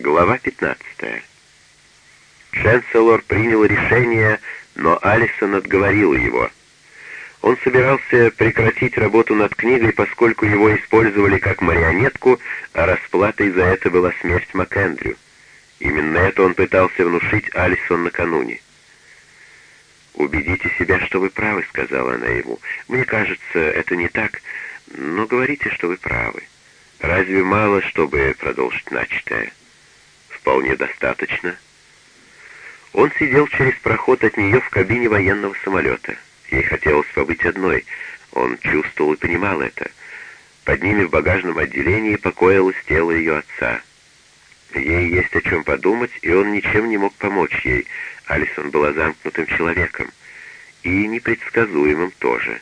Глава 15. Ченселор принял решение, но Алисон отговорил его. Он собирался прекратить работу над книгой, поскольку его использовали как марионетку, а расплатой за это была смерть МакЭндрю. Именно это он пытался внушить Алисон накануне. «Убедите себя, что вы правы», — сказала она ему. «Мне кажется, это не так, но говорите, что вы правы. Разве мало, чтобы продолжить начатое?» «Вполне достаточно». Он сидел через проход от нее в кабине военного самолета. Ей хотелось побыть одной. Он чувствовал и понимал это. Под ними в багажном отделении покоилось тело ее отца. Ей есть о чем подумать, и он ничем не мог помочь ей. Алисон была замкнутым человеком. И непредсказуемым тоже.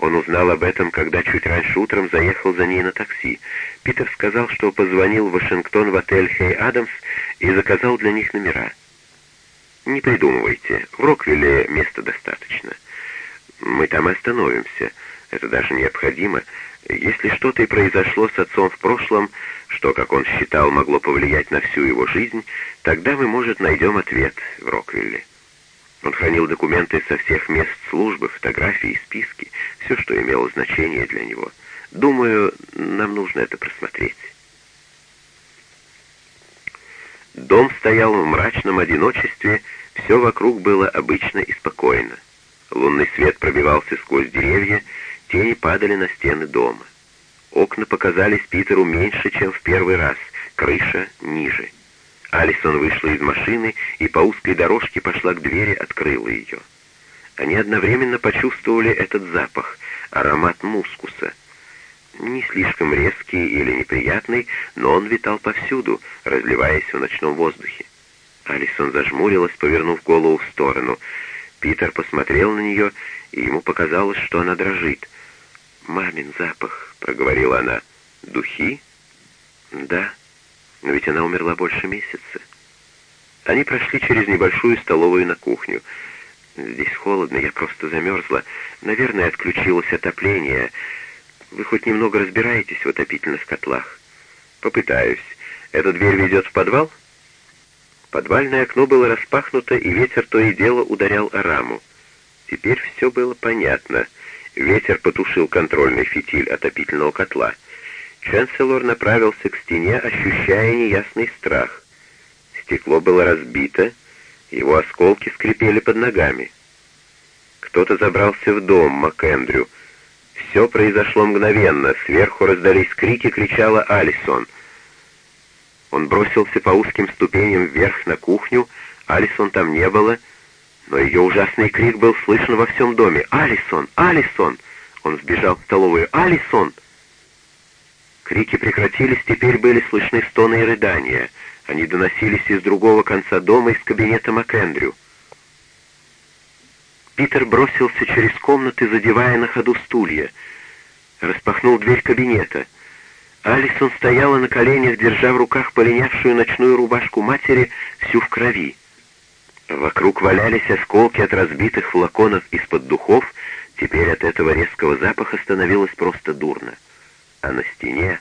Он узнал об этом, когда чуть раньше утром заехал за ней на такси. Питер сказал, что позвонил в Вашингтон в отель «Хей Адамс» и заказал для них номера. «Не придумывайте, в Роквилле места достаточно. Мы там остановимся, это даже необходимо. Если что-то и произошло с отцом в прошлом, что, как он считал, могло повлиять на всю его жизнь, тогда мы, может, найдем ответ в Роквилле. Он хранил документы со всех мест службы, фотографии, списки, все, что имело значение для него. Думаю, нам нужно это просмотреть. Дом стоял в мрачном одиночестве, все вокруг было обычно и спокойно. Лунный свет пробивался сквозь деревья, тени падали на стены дома. Окна показались Питеру меньше, чем в первый раз, крыша ниже. Алисон вышла из машины и по узкой дорожке пошла к двери, открыла ее. Они одновременно почувствовали этот запах, аромат мускуса. Не слишком резкий или неприятный, но он витал повсюду, разливаясь в ночном воздухе. Алисон зажмурилась, повернув голову в сторону. Питер посмотрел на нее, и ему показалось, что она дрожит. «Мамин запах», — проговорила она. «Духи?» «Да, но ведь она умерла больше месяца». Они прошли через небольшую столовую на кухню. «Здесь холодно, я просто замерзла. Наверное, отключилось отопление. Вы хоть немного разбираетесь в отопительных котлах?» «Попытаюсь. Эта дверь ведет в подвал?» Подвальное окно было распахнуто, и ветер то и дело ударял о раму. Теперь все было понятно — Ветер потушил контрольный фитиль отопительного котла. Чанселор направился к стене, ощущая неясный страх. Стекло было разбито, его осколки скрипели под ногами. Кто-то забрался в дом МакЭндрю. Все произошло мгновенно. Сверху раздались крики, кричала Алисон. Он бросился по узким ступеням вверх на кухню. Алисон там не было — но ее ужасный крик был слышен во всем доме. «Алисон! Алисон!» Он сбежал в столовую. «Алисон!» Крики прекратились, теперь были слышны стоны и рыдания. Они доносились из другого конца дома, из кабинета МакЭндрю. Питер бросился через комнаты, задевая на ходу стулья. Распахнул дверь кабинета. Алисон стояла на коленях, держа в руках полинявшую ночную рубашку матери, всю в крови. Вокруг валялись осколки от разбитых флаконов из-под духов, теперь от этого резкого запаха становилось просто дурно. А на стене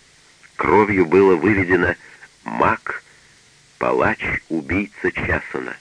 кровью было выведено «Мак, палач, убийца Часона».